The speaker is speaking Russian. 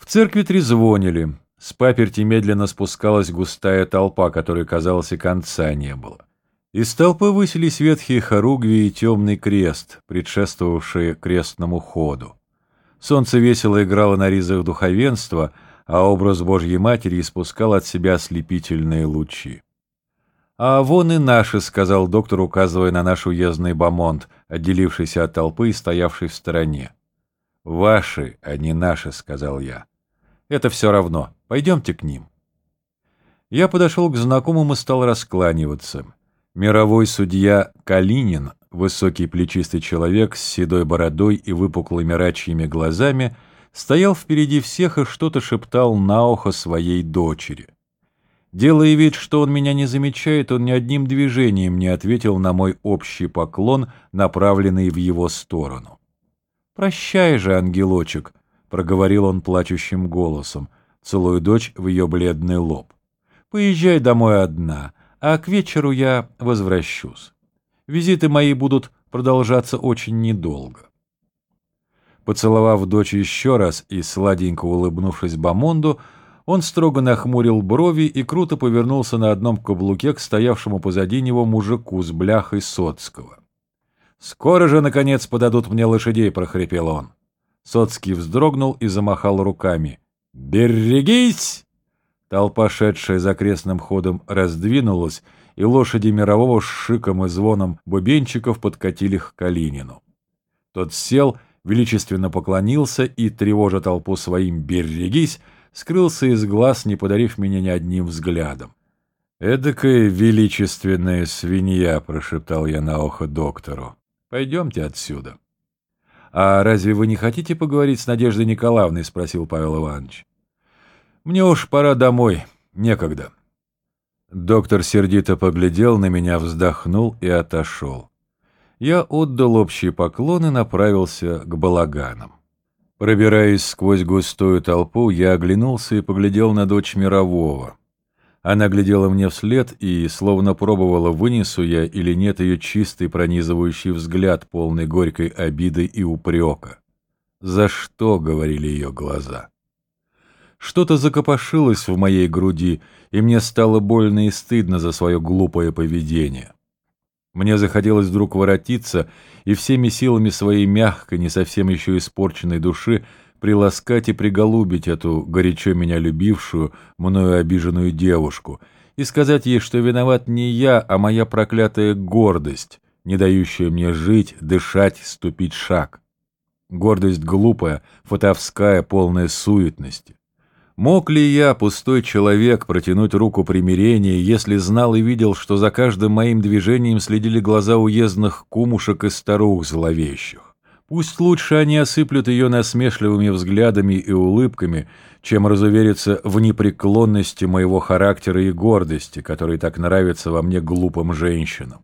В церкви трезвонили. С паперти медленно спускалась густая толпа, которой, казалось, и конца не было. Из толпы высились ветхие хоругви и темный крест, предшествовавшие крестному ходу. Солнце весело играло на ризах духовенства, а образ Божьей Матери испускал от себя ослепительные лучи. «А вон и наши», — сказал доктор, указывая на наш уездный бомонд, отделившийся от толпы и стоявший в стороне. «Ваши, а не наши», — сказал я. Это все равно. Пойдемте к ним. Я подошел к знакомым и стал раскланиваться. Мировой судья Калинин, высокий плечистый человек с седой бородой и выпуклыми рачьими глазами, стоял впереди всех и что-то шептал на ухо своей дочери. Делая вид, что он меня не замечает, он ни одним движением не ответил на мой общий поклон, направленный в его сторону. «Прощай же, ангелочек», — проговорил он плачущим голосом, целуя дочь в ее бледный лоб. «Поезжай домой одна, а к вечеру я возвращусь. Визиты мои будут продолжаться очень недолго». Поцеловав дочь еще раз и сладенько улыбнувшись Бамонду, он строго нахмурил брови и круто повернулся на одном каблуке к стоявшему позади него мужику с бляхой Соцкого. «Скоро же, наконец, подадут мне лошадей», — прохрипел он. Соцкий вздрогнул и замахал руками. «Берегись!» Толпа, шедшая за крестным ходом, раздвинулась, и лошади мирового с шиком и звоном бубенчиков подкатили к Калинину. Тот сел, величественно поклонился и, тревожа толпу своим «берегись», скрылся из глаз, не подарив меня ни одним взглядом. «Эдакая величественная свинья», — прошептал я на ухо доктору. «Пойдемте отсюда». «А разве вы не хотите поговорить с Надеждой Николаевной?» — спросил Павел Иванович. «Мне уж пора домой. Некогда». Доктор сердито поглядел на меня, вздохнул и отошел. Я отдал общие поклоны и направился к балаганам. Пробираясь сквозь густую толпу, я оглянулся и поглядел на дочь Мирового. Она глядела мне вслед и словно пробовала, вынесу я или нет ее чистый пронизывающий взгляд, полный горькой обиды и упрека. «За что?» — говорили ее глаза. Что-то закопошилось в моей груди, и мне стало больно и стыдно за свое глупое поведение. Мне захотелось вдруг воротиться и всеми силами своей мягкой, не совсем еще испорченной души приласкать и приголубить эту горячо меня любившую, мною обиженную девушку, и сказать ей, что виноват не я, а моя проклятая гордость, не дающая мне жить, дышать, ступить шаг. Гордость глупая, фатовская, полная суетности. Мог ли я, пустой человек, протянуть руку примирения, если знал и видел, что за каждым моим движением следили глаза уездных кумушек и старух зловещих? Пусть лучше они осыплют ее насмешливыми взглядами и улыбками, чем разувериться в непреклонности моего характера и гордости, которые так нравятся во мне глупым женщинам.